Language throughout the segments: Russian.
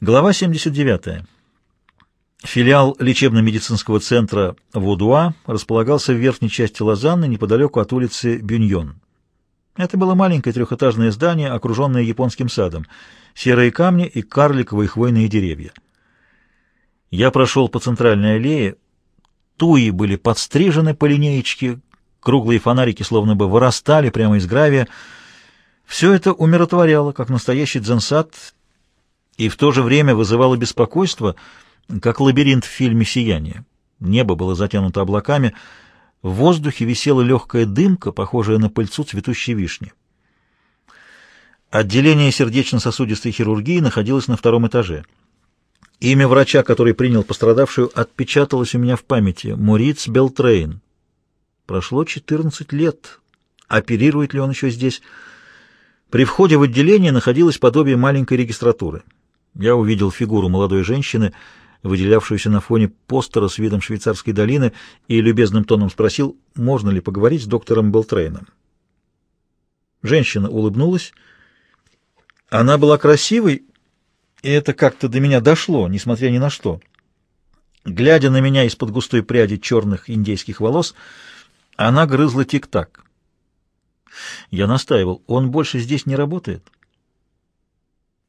Глава 79. Филиал лечебно-медицинского центра Водуа располагался в верхней части Лозанны, неподалеку от улицы Бюньон. Это было маленькое трехэтажное здание, окруженное японским садом, серые камни и карликовые хвойные деревья. Я прошел по центральной аллее, туи были подстрижены по линеечке, круглые фонарики словно бы вырастали прямо из гравия. Все это умиротворяло, как настоящий дзенсад, и в то же время вызывало беспокойство, как лабиринт в фильме «Сияние». Небо было затянуто облаками, в воздухе висела легкая дымка, похожая на пыльцу цветущей вишни. Отделение сердечно-сосудистой хирургии находилось на втором этаже. Имя врача, который принял пострадавшую, отпечаталось у меня в памяти — Муриц Белтрейн. Прошло 14 лет. Оперирует ли он еще здесь? При входе в отделение находилось подобие маленькой регистратуры — я увидел фигуру молодой женщины, выделявшуюся на фоне постера с видом швейцарской долины, и любезным тоном спросил, можно ли поговорить с доктором Белтрейном. Женщина улыбнулась. Она была красивой, и это как-то до меня дошло, несмотря ни на что. Глядя на меня из-под густой пряди черных индейских волос, она грызла тик-так. Я настаивал, он больше здесь не работает. —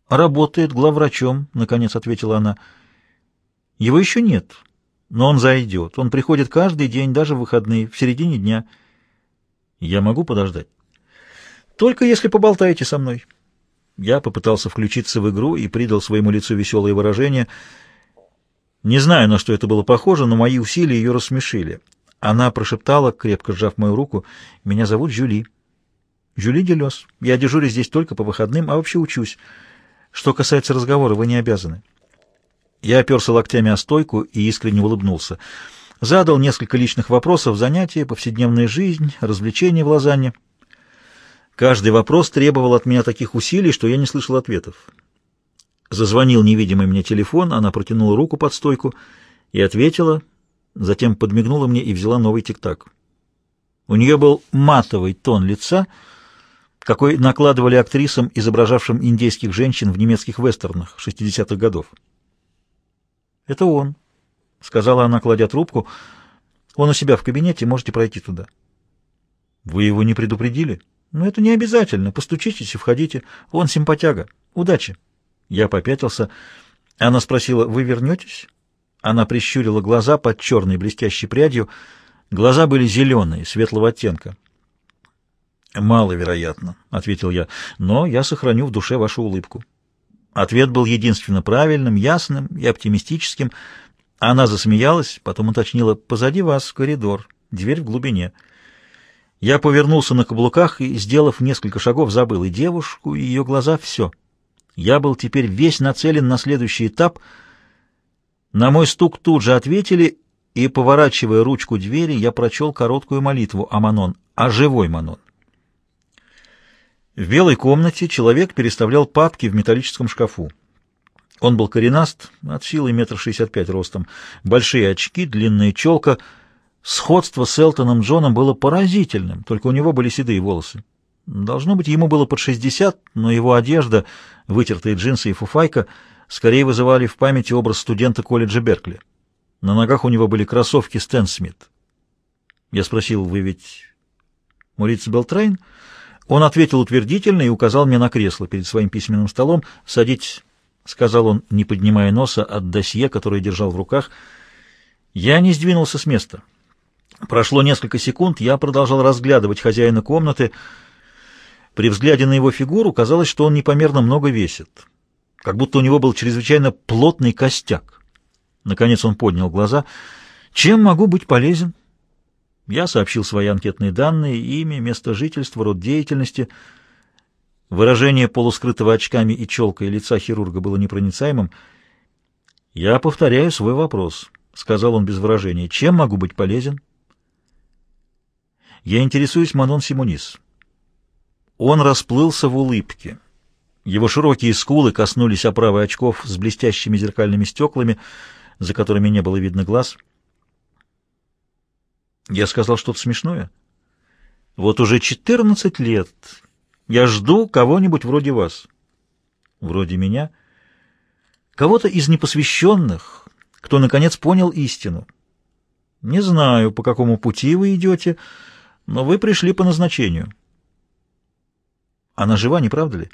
«Работает главврачом», — наконец ответила она. «Его еще нет, но он зайдет. Он приходит каждый день, даже в выходные, в середине дня. Я могу подождать?» «Только если поболтаете со мной». Я попытался включиться в игру и придал своему лицу веселое выражение. Не знаю, на что это было похоже, но мои усилия ее рассмешили. Она прошептала, крепко сжав мою руку, «Меня зовут Жюли». «Жюли Делес. Я дежурю здесь только по выходным, а вообще учусь». Что касается разговора, вы не обязаны. Я оперся локтями о стойку и искренне улыбнулся. Задал несколько личных вопросов, занятия, повседневная жизнь, развлечения в Лозанне. Каждый вопрос требовал от меня таких усилий, что я не слышал ответов. Зазвонил невидимый мне телефон, она протянула руку под стойку и ответила, затем подмигнула мне и взяла новый тик-так. У нее был матовый тон лица — какой накладывали актрисам, изображавшим индейских женщин в немецких вестернах 60-х годов. «Это он», — сказала она, кладя трубку. «Он у себя в кабинете, можете пройти туда». «Вы его не предупредили?» «Ну, это не обязательно. Постучитесь и входите. Он симпатяга. Удачи». Я попятился. Она спросила, «Вы вернетесь?» Она прищурила глаза под черной блестящей прядью. Глаза были зеленые, светлого оттенка. «Маловероятно», — ответил я, — «но я сохраню в душе вашу улыбку». Ответ был единственно правильным, ясным и оптимистическим. Она засмеялась, потом уточнила, «Позади вас коридор, дверь в глубине». Я повернулся на каблуках и, сделав несколько шагов, забыл и девушку, и ее глаза, все. Я был теперь весь нацелен на следующий этап. На мой стук тут же ответили, и, поворачивая ручку двери, я прочел короткую молитву о Манон, о живой Манон. В белой комнате человек переставлял папки в металлическом шкафу. Он был коренаст, от силы метр шестьдесят пять ростом, большие очки, длинная челка. Сходство с Элтоном Джоном было поразительным, только у него были седые волосы. Должно быть, ему было под шестьдесят, но его одежда, вытертые джинсы и фуфайка, скорее вызывали в памяти образ студента колледжа Беркли. На ногах у него были кроссовки Стэн Смит. Я спросил, вы ведь Мориц Белтрейн? Он ответил утвердительно и указал мне на кресло перед своим письменным столом. «Садитесь», — сказал он, не поднимая носа от досье, которое держал в руках. Я не сдвинулся с места. Прошло несколько секунд, я продолжал разглядывать хозяина комнаты. При взгляде на его фигуру казалось, что он непомерно много весит, как будто у него был чрезвычайно плотный костяк. Наконец он поднял глаза. «Чем могу быть полезен?» Я сообщил свои анкетные данные, имя, место жительства, род деятельности. Выражение полускрытого очками и челкой лица хирурга было непроницаемым. «Я повторяю свой вопрос», — сказал он без выражения. «Чем могу быть полезен?» «Я интересуюсь Манон Симонис». Он расплылся в улыбке. Его широкие скулы коснулись оправы очков с блестящими зеркальными стеклами, за которыми не было видно глаз — я сказал что-то смешное. Вот уже четырнадцать лет я жду кого-нибудь вроде вас. Вроде меня. Кого-то из непосвященных, кто, наконец, понял истину. Не знаю, по какому пути вы идете, но вы пришли по назначению. Она жива, не правда ли?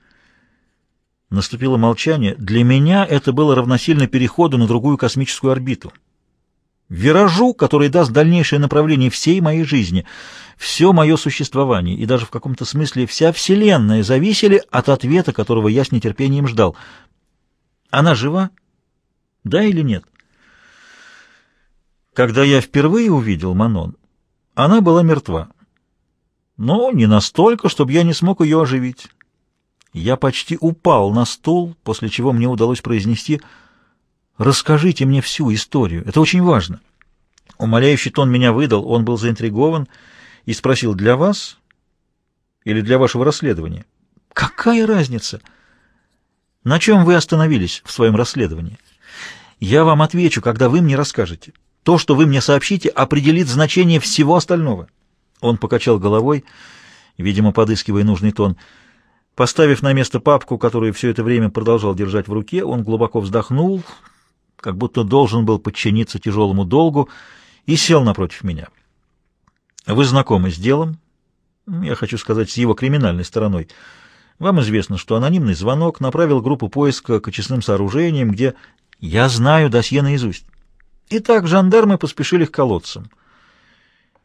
Наступило молчание. Для меня это было равносильно переходу на другую космическую орбиту. Виражу, который даст дальнейшее направление всей моей жизни. Все мое существование и даже в каком-то смысле вся Вселенная зависели от ответа, которого я с нетерпением ждал. Она жива? Да или нет? Когда я впервые увидел Манон, она была мертва. Но не настолько, чтобы я не смог ее оживить. Я почти упал на стул, после чего мне удалось произнести «Расскажите мне всю историю, это очень важно». Умоляющий тон меня выдал, он был заинтригован и спросил «Для вас или для вашего расследования?» «Какая разница?» На чем вы остановились в своем расследовании? Я вам отвечу, когда вы мне расскажете. То, что вы мне сообщите, определит значение всего остального. Он покачал головой, видимо, подыскивая нужный тон. Поставив на место папку, которую все это время продолжал держать в руке, он глубоко вздохнул, как будто должен был подчиниться тяжелому долгу, и сел напротив меня. Вы знакомы с делом, я хочу сказать, с его криминальной стороной. Вам известно, что анонимный звонок направил группу поиска к очистным сооружениям, где я знаю досье наизусть. Итак, жандармы поспешили к колодцам.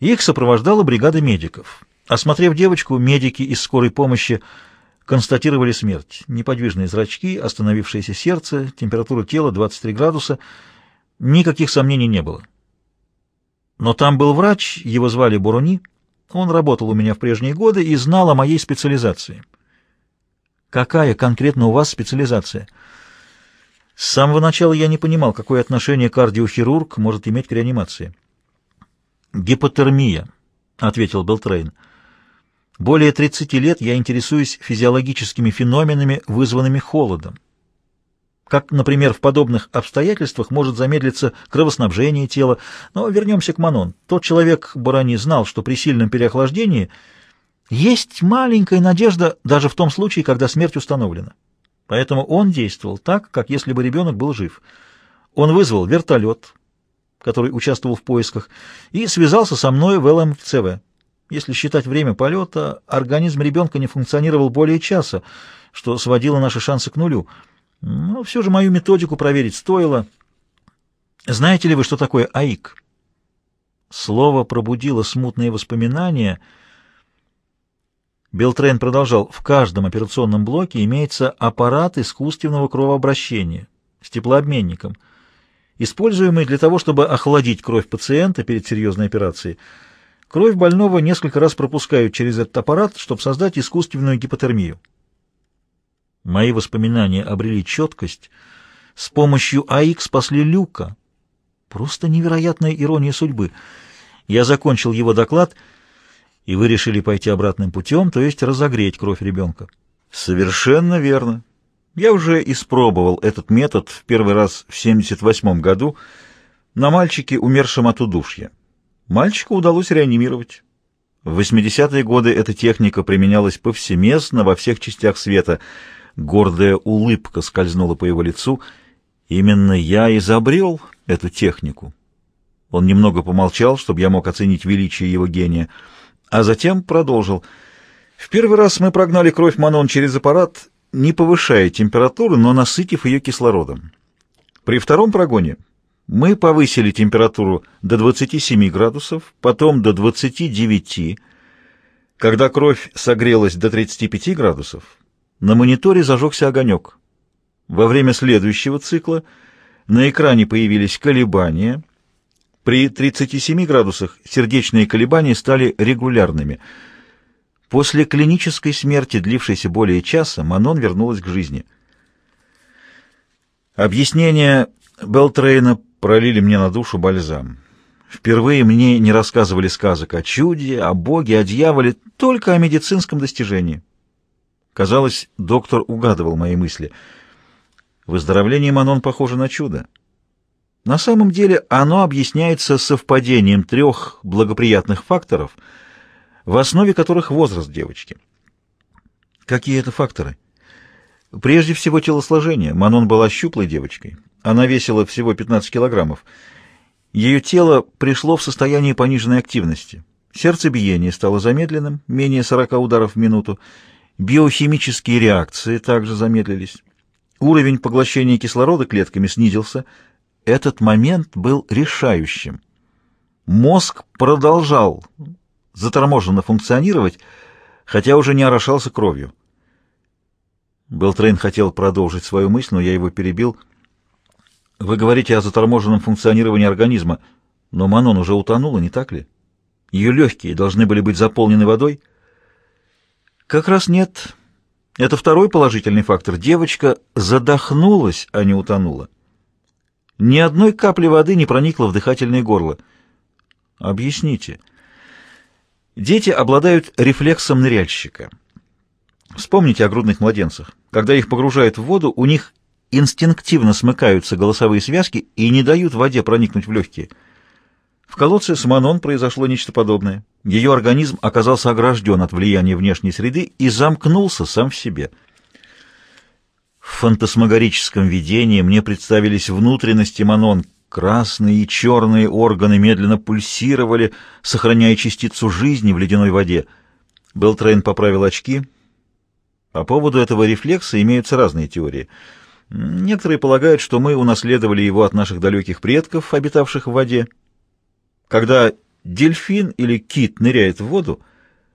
Их сопровождала бригада медиков. Осмотрев девочку, медики из скорой помощи констатировали смерть. Неподвижные зрачки, остановившееся сердце, температура тела 23 градуса. Никаких сомнений не было. Но там был врач, его звали Буруни. Он работал у меня в прежние годы и знал о моей специализации. Какая конкретно у вас специализация? С самого начала я не понимал, какое отношение кардиохирург может иметь к реанимации. Гипотермия, ответил Белтрейн. Более 30 лет я интересуюсь физиологическими феноменами, вызванными холодом. Как, например, в подобных обстоятельствах может замедлиться кровоснабжение тела. Но вернемся к Манон. Тот человек, Барани, знал, что при сильном переохлаждении – есть маленькая надежда даже в том случае, когда смерть установлена. Поэтому он действовал так, как если бы ребенок был жив. Он вызвал вертолет, который участвовал в поисках, и связался со мной в ЛМЦВ. Если считать время полета, организм ребенка не функционировал более часа, что сводило наши шансы к нулю. Но все же мою методику проверить стоило. Знаете ли вы, что такое АИК? Слово пробудило смутные воспоминания — Белтрейн продолжал, в каждом операционном блоке имеется аппарат искусственного кровообращения с теплообменником, используемый для того, чтобы охладить кровь пациента перед серьезной операцией. Кровь больного несколько раз пропускают через этот аппарат, чтобы создать искусственную гипотермию. Мои воспоминания обрели четкость. С помощью АИК спасли Люка. Просто невероятная ирония судьбы. Я закончил его доклад — и вы решили пойти обратным путем, то есть разогреть кровь ребенка. Совершенно верно. Я уже испробовал этот метод в первый раз в 78 году на мальчике, умершем от удушья. Мальчика удалось реанимировать. В 80-е годы эта техника применялась повсеместно во всех частях света. Гордая улыбка скользнула по его лицу. Именно я изобрел эту технику. Он немного помолчал, чтобы я мог оценить величие его гения — а затем продолжил. В первый раз мы прогнали кровь Манон через аппарат, не повышая температуру, но насытив ее кислородом. При втором прогоне мы повысили температуру до 27 градусов, потом до 29. Когда кровь согрелась до 35 градусов, на мониторе зажегся огонек. Во время следующего цикла на экране появились колебания — при 37 градусах сердечные колебания стали регулярными. После клинической смерти, длившейся более часа, Манон вернулась к жизни. Объяснения Белтрейна пролили мне на душу бальзам. Впервые мне не рассказывали сказок о чуде, о боге, о дьяволе, только о медицинском достижении. Казалось, доктор угадывал мои мысли. Выздоровление Манон похоже на чудо. На самом деле оно объясняется совпадением трех благоприятных факторов, в основе которых возраст девочки. Какие это факторы? Прежде всего телосложение. Манон была щуплой девочкой. Она весила всего 15 килограммов. Ее тело пришло в состояние пониженной активности. Сердцебиение стало замедленным, менее 40 ударов в минуту. Биохимические реакции также замедлились. Уровень поглощения кислорода клетками снизился. Этот момент был решающим. Мозг продолжал заторможенно функционировать, хотя уже не орошался кровью. Белтрейн хотел продолжить свою мысль, но я его перебил. «Вы говорите о заторможенном функционировании организма, но Манон уже утонула, не так ли? Ее легкие должны были быть заполнены водой?» «Как раз нет. Это второй положительный фактор. Девочка задохнулась, а не утонула. Ни одной капли воды не проникло в дыхательное горло. Объясните». Дети обладают рефлексом ныряльщика. Вспомните о грудных младенцах. Когда их погружают в воду, у них инстинктивно смыкаются голосовые связки и не дают воде проникнуть в легкие. В колодце с Манон произошло нечто подобное. Ее организм оказался огражден от влияния внешней среды и замкнулся сам в себе. В фантасмагорическом видении мне представились внутренности Манон. Красные и черные органы медленно пульсировали, сохраняя частицу жизни в ледяной воде. Белтрейн поправил очки — по поводу этого рефлекса имеются разные теории. Некоторые полагают, что мы унаследовали его от наших далеких предков, обитавших в воде. Когда дельфин или кит ныряет в воду,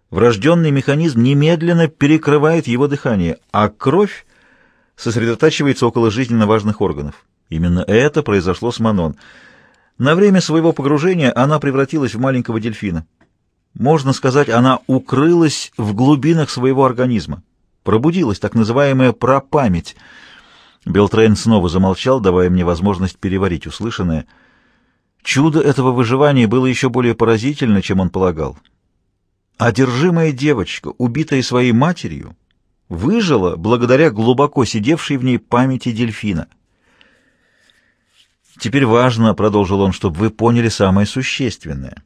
врожденный механизм немедленно перекрывает его дыхание, а кровь сосредотачивается около жизненно важных органов. Именно это произошло с Манон. На время своего погружения она превратилась в маленького дельфина. Можно сказать, она укрылась в глубинах своего организма. Пробудилась так называемая прапамять. Белтрейн снова замолчал, давая мне возможность переварить услышанное. Чудо этого выживания было еще более поразительно, чем он полагал. Одержимая девочка, убитая своей матерью, выжила благодаря глубоко сидевшей в ней памяти дельфина. «Теперь важно, — продолжил он, — чтобы вы поняли самое существенное.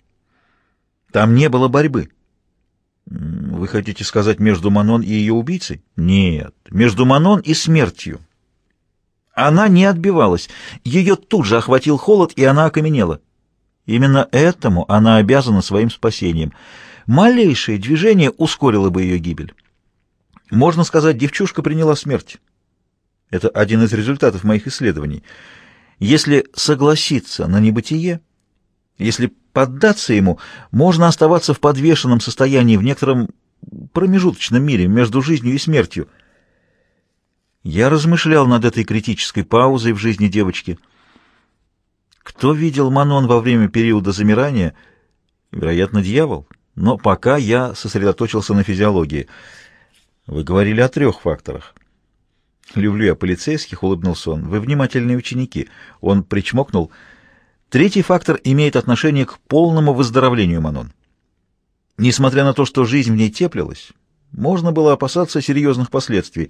Там не было борьбы». Вы хотите сказать между Манон и ее убийцей? Нет, между Манон и смертью. Она не отбивалась. Ее тут же охватил холод, и она окаменела. Именно этому она обязана своим спасением. Малейшее движение ускорило бы ее гибель. Можно сказать, девчушка приняла смерть. Это один из результатов моих исследований. Если согласиться на небытие, если поддаться ему, можно оставаться в подвешенном состоянии в некотором промежуточном мире между жизнью и смертью. Я размышлял над этой критической паузой в жизни девочки. Кто видел Манон во время периода замирания? Вероятно, дьявол. Но пока я сосредоточился на физиологии. Вы говорили о трех факторах. «Люблю я полицейских», — улыбнулся он. «Вы внимательные ученики». Он причмокнул — Третий фактор имеет отношение к полному выздоровлению Манон. Несмотря на то, что жизнь в ней теплилась, можно было опасаться серьезных последствий.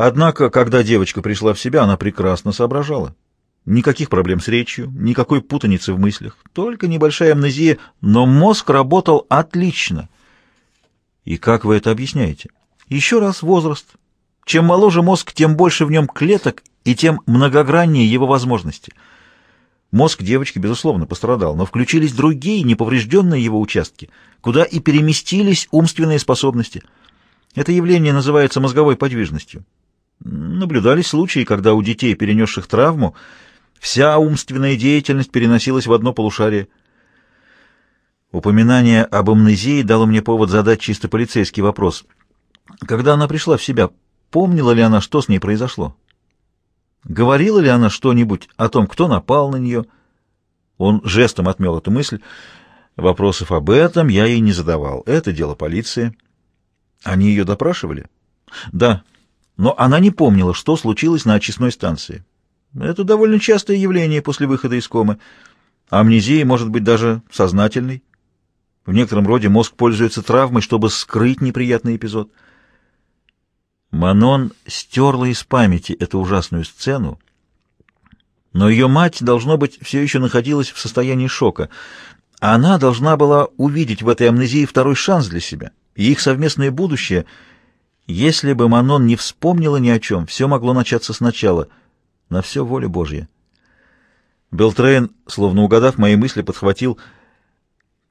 Однако, когда девочка пришла в себя, она прекрасно соображала. Никаких проблем с речью, никакой путаницы в мыслях, только небольшая амнезия, но мозг работал отлично. И как вы это объясняете? Еще раз возраст. Чем моложе мозг, тем больше в нем клеток и тем многограннее его возможности — Мозг девочки, безусловно, пострадал, но включились другие, неповрежденные его участки, куда и переместились умственные способности. Это явление называется мозговой подвижностью. Наблюдались случаи, когда у детей, перенесших травму, вся умственная деятельность переносилась в одно полушарие. Упоминание об амнезии дало мне повод задать чисто полицейский вопрос. Когда она пришла в себя, помнила ли она, что с ней произошло? Говорила ли она что-нибудь о том, кто напал на нее? Он жестом отмел эту мысль. Вопросов об этом я ей не задавал. Это дело полиции. Они ее допрашивали? Да, но она не помнила, что случилось на очистной станции. Это довольно частое явление после выхода из комы. Амнезия может быть даже сознательной. В некотором роде мозг пользуется травмой, чтобы скрыть неприятный эпизод. Манон стерла из памяти эту ужасную сцену, но ее мать, должно быть, все еще находилась в состоянии шока. Она должна была увидеть в этой амнезии второй шанс для себя и их совместное будущее. Если бы Манон не вспомнила ни о чем, все могло начаться сначала. На все воля Божья. Белтрейн, словно угадав мои мысли, подхватил,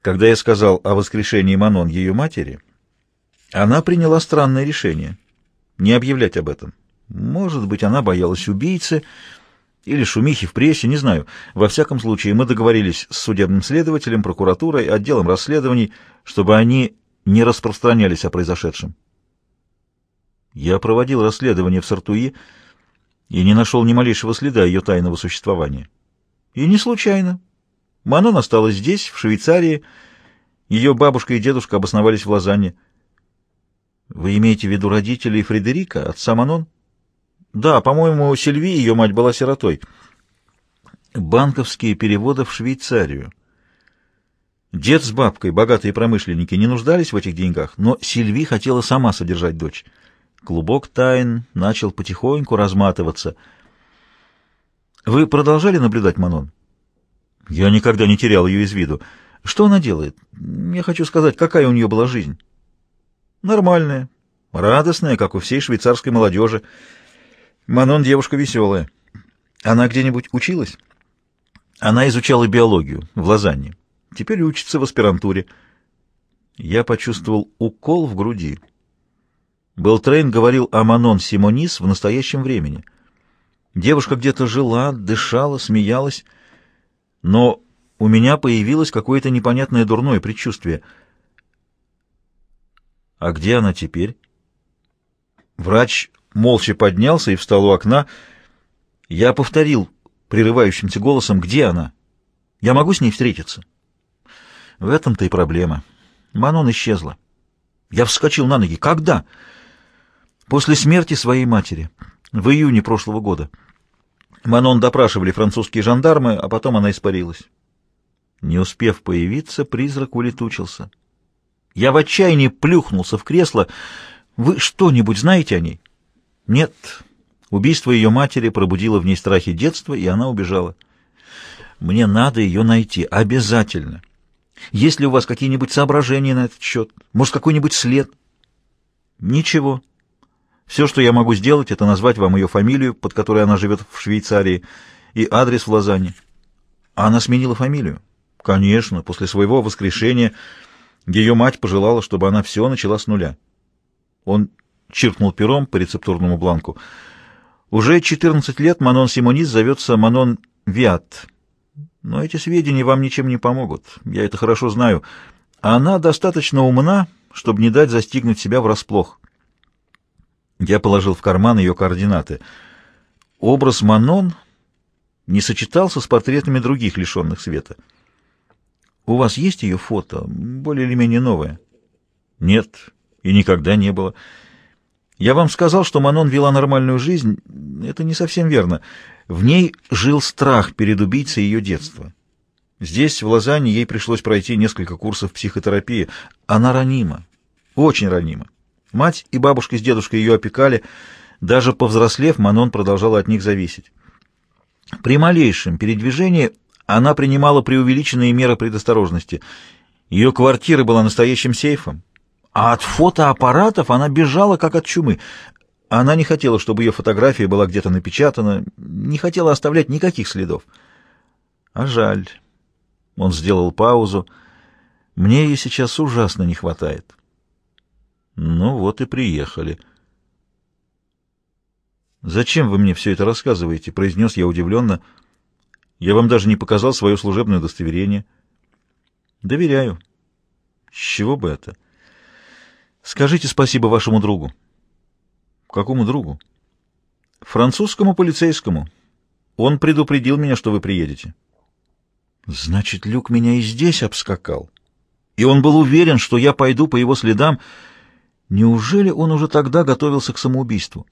когда я сказал о воскрешении Манон ее матери, она приняла странное решение — не объявлять об этом. Может быть, она боялась убийцы или шумихи в прессе, не знаю. Во всяком случае, мы договорились с судебным следователем, прокуратурой, отделом расследований, чтобы они не распространялись о произошедшем. Я проводил расследование в Сартуи и не нашел ни малейшего следа ее тайного существования. И не случайно. Манон осталась здесь, в Швейцарии. Ее бабушка и дедушка обосновались в Лозанне. Вы имеете в виду родителей Фредерика, отца Манон? Да, по-моему, Сильви, ее мать, была сиротой. Банковские переводы в Швейцарию. Дед с бабкой, богатые промышленники, не нуждались в этих деньгах, но Сильви хотела сама содержать дочь. Клубок тайн начал потихоньку разматываться. Вы продолжали наблюдать Манон? Я никогда не терял ее из виду. Что она делает? Я хочу сказать, какая у нее была жизнь? Нормальная, радостная, как у всей швейцарской молодежи. Манон девушка веселая. Она где-нибудь училась? Она изучала биологию в Лозанне. Теперь учится в аспирантуре. Я почувствовал укол в груди. Белтрейн говорил о Манон Симонис в настоящем времени. Девушка где-то жила, дышала, смеялась, но у меня появилось какое-то непонятное дурное предчувствие. А где она теперь? Врач молча поднялся и встал у окна. Я повторил прерывающимся голосом, где она? Я могу с ней встретиться? В этом-то и проблема. Манон исчезла. Я вскочил на ноги. Когда? После смерти своей матери, в июне прошлого года. Манон допрашивали французские жандармы, а потом она испарилась. Не успев появиться, призрак улетучился. Я в отчаянии плюхнулся в кресло. Вы что-нибудь знаете о ней? Нет. Убийство ее матери пробудило в ней страхи детства, и она убежала. Мне надо ее найти. Обязательно. Есть ли у вас какие-нибудь соображения на этот счет? Может, какой-нибудь след? Ничего. Все, что я могу сделать, это назвать вам ее фамилию, под которой она живет в Швейцарии, и адрес в Лозанне. А она сменила фамилию? Конечно, после своего воскрешения ее мать пожелала, чтобы она все начала с нуля. Он чиркнул пером по рецептурному бланку. Уже 14 лет Манон Симонис зовется Манон Виат. Но эти сведения вам ничем не помогут. Я это хорошо знаю. Она достаточно умна, чтобы не дать застигнуть себя врасплох. Я положил в карман ее координаты. Образ Манон не сочетался с портретами других лишенных света. У вас есть ее фото, более или менее новое? Нет, и никогда не было. Я вам сказал, что Манон вела нормальную жизнь. Это не совсем верно. В ней жил страх перед убийцей ее детства. Здесь, в Лозанне, ей пришлось пройти несколько курсов психотерапии. Она ранима, очень ранима. Мать и бабушка с дедушкой ее опекали. Даже повзрослев, Манон продолжала от них зависеть. При малейшем передвижении она принимала преувеличенные меры предосторожности. Ее квартира была настоящим сейфом, а от фотоаппаратов она бежала, как от чумы. Она не хотела, чтобы ее фотография была где-то напечатана, не хотела оставлять никаких следов. А жаль. Он сделал паузу. Мне ее сейчас ужасно не хватает. Ну вот и приехали. «Зачем вы мне все это рассказываете?» — произнес я удивленно. «Я вам даже не показал свое служебное удостоверение». «Доверяю». «С чего бы это?» «Скажите спасибо вашему другу». Какому другу? Французскому полицейскому. Он предупредил меня, что вы приедете. Значит, Люк меня и здесь обскакал. И он был уверен, что я пойду по его следам. Неужели он уже тогда готовился к самоубийству?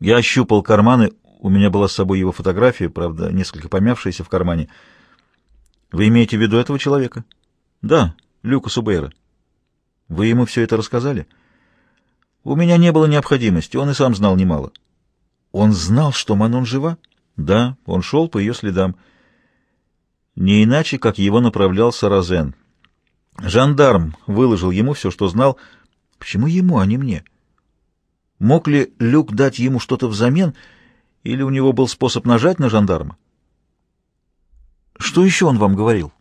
Я ощупал карманы. У меня была с собой его фотография, правда, несколько помявшаяся в кармане. Вы имеете в виду этого человека? Да, Люка Субейра. Вы ему все это рассказали? — у меня не было необходимости, он и сам знал немало. Он знал, что Манон жива? Да, он шел по ее следам. Не иначе, как его направлял Саразен. Жандарм выложил ему все, что знал. Почему ему, а не мне? Мог ли Люк дать ему что-то взамен, или у него был способ нажать на жандарма? Что еще он вам говорил?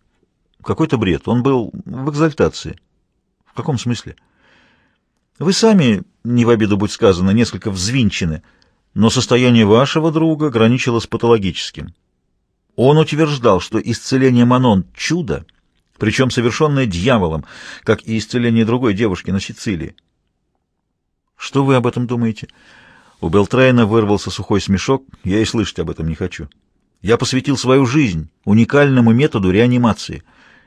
Какой-то бред. Он был в экзальтации. В каком смысле? Вы сами, не в обиду будь сказано, несколько взвинчены, но состояние вашего друга граничило с патологическим. Он утверждал, что исцеление Манон — чудо, причем совершенное дьяволом, как и исцеление другой девушки на Сицилии. Что вы об этом думаете? У Белтрейна вырвался сухой смешок. Я и слышать об этом не хочу. Я посвятил свою жизнь уникальному методу реанимации.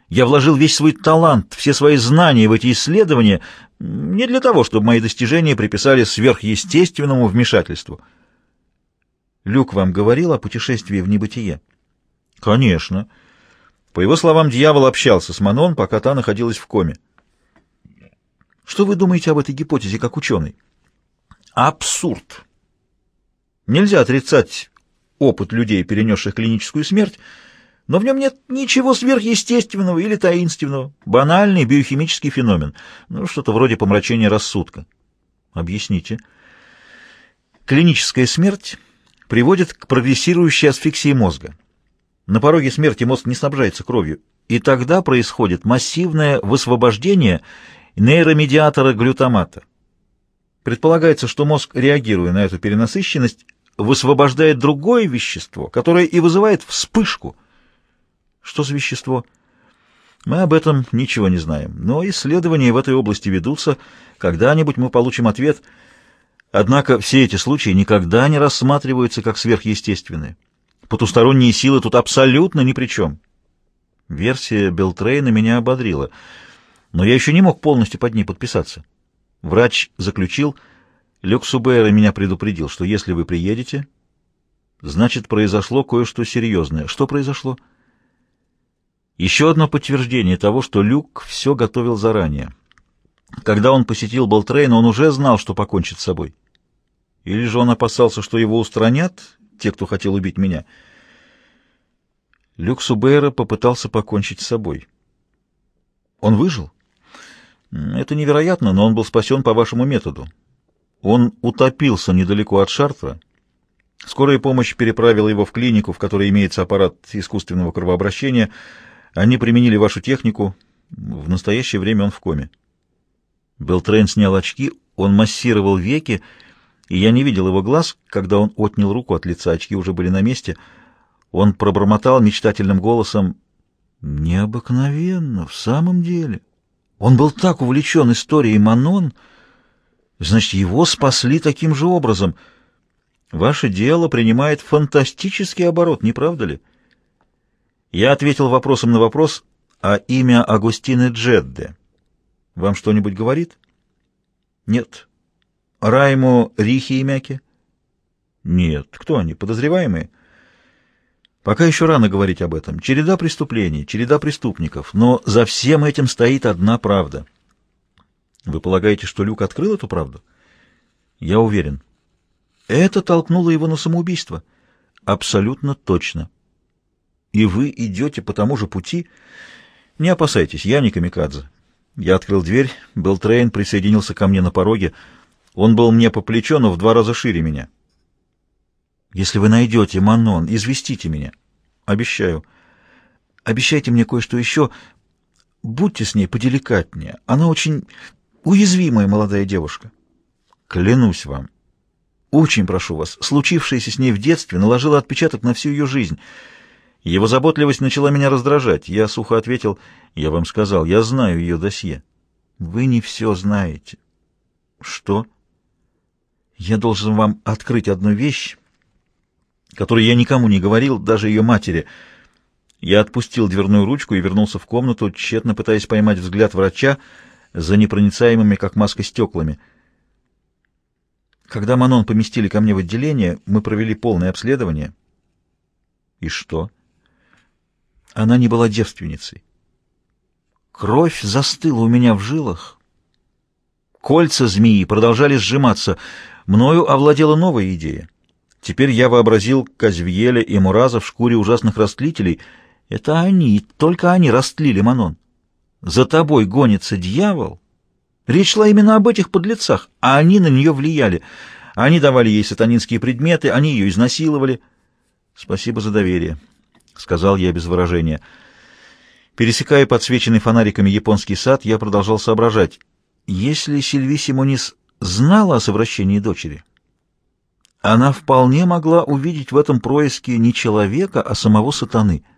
Я вложил весь свой талант, все свои знания в эти исследования не для того, чтобы мои достижения приписали сверхъестественному вмешательству. Люк вам говорил о путешествии в небытие? Конечно. По его словам, дьявол общался с Манон, пока та находилась в коме. Что вы думаете об этой гипотезе как ученый? Абсурд. Нельзя отрицать опыт людей, перенесших клиническую смерть, но в нем нет ничего сверхъестественного или таинственного. Банальный биохимический феномен. Ну, что-то вроде помрачения рассудка. Объясните. Клиническая смерть приводит к прогрессирующей асфиксии мозга. На пороге смерти мозг не снабжается кровью, и тогда происходит массивное высвобождение нейромедиатора глютамата. Предполагается, что мозг, реагируя на эту перенасыщенность, высвобождает другое вещество, которое и вызывает вспышку. Что за вещество? Мы об этом ничего не знаем, но исследования в этой области ведутся. Когда-нибудь мы получим ответ. Однако все эти случаи никогда не рассматриваются как сверхъестественные. Потусторонние силы тут абсолютно ни при чем. Версия Белтрейна меня ободрила — но я еще не мог полностью под ней подписаться. Врач заключил, Люксубейра меня предупредил, что если вы приедете, значит, произошло кое-что серьезное. Что произошло? Еще одно подтверждение того, что Люк все готовил заранее. Когда он посетил Болтрейна, он уже знал, что покончит с собой. Или же он опасался, что его устранят, те, кто хотел убить меня. Люк Субейра попытался покончить с собой. Он выжил? Это невероятно, но он был спасен по вашему методу. Он утопился недалеко от Шартра. Скорая помощь переправила его в клинику, в которой имеется аппарат искусственного кровообращения. Они применили вашу технику. В настоящее время он в коме. Белтрейн снял очки, он массировал веки, и я не видел его глаз, когда он отнял руку от лица, очки уже были на месте. Он пробормотал мечтательным голосом «Необыкновенно, в самом деле». Он был так увлечен историей Манон, значит, его спасли таким же образом. Ваше дело принимает фантастический оборот, не правда ли? Я ответил вопросом на вопрос, а имя Агустины Джедде вам что-нибудь говорит? Нет. Райму Рихи и Мяки? Нет. Кто они, подозреваемые? Пока еще рано говорить об этом. Череда преступлений, череда преступников, но за всем этим стоит одна правда. Вы полагаете, что Люк открыл эту правду? Я уверен. Это толкнуло его на самоубийство. Абсолютно точно. И вы идете по тому же пути? Не опасайтесь, я не камикадзе. Я открыл дверь, Белтрейн присоединился ко мне на пороге. Он был мне по плечу, но в два раза шире меня. Если вы найдете Манон, известите меня. Обещаю. Обещайте мне кое-что еще. Будьте с ней поделикатнее. Она очень уязвимая молодая девушка. Клянусь вам. Очень прошу вас. Случившееся с ней в детстве наложило отпечаток на всю ее жизнь. Его заботливость начала меня раздражать. Я сухо ответил, я вам сказал, я знаю ее досье. Вы не все знаете. Что? Я должен вам открыть одну вещь, которой я никому не говорил, даже ее матери. Я отпустил дверную ручку и вернулся в комнату, тщетно пытаясь поймать взгляд врача за непроницаемыми, как маска, стеклами. Когда Манон поместили ко мне в отделение, мы провели полное обследование. И что? Она не была девственницей. Кровь застыла у меня в жилах. Кольца змеи продолжали сжиматься. Мною овладела новая идея. Теперь я вообразил Казвьеля и Мураза в шкуре ужасных растлителей. Это они, только они растлили Манон. За тобой гонится дьявол, Речь шла именно об этих подлецах, а они на нее влияли. Они давали ей сатанинские предметы, они ее изнасиловали. «Спасибо за доверие», — сказал я без выражения. Пересекая подсвеченный фонариками японский сад, я продолжал соображать. Если Сильви Симонис знала о совращении дочери, она вполне могла увидеть в этом происке не человека, а самого сатаны —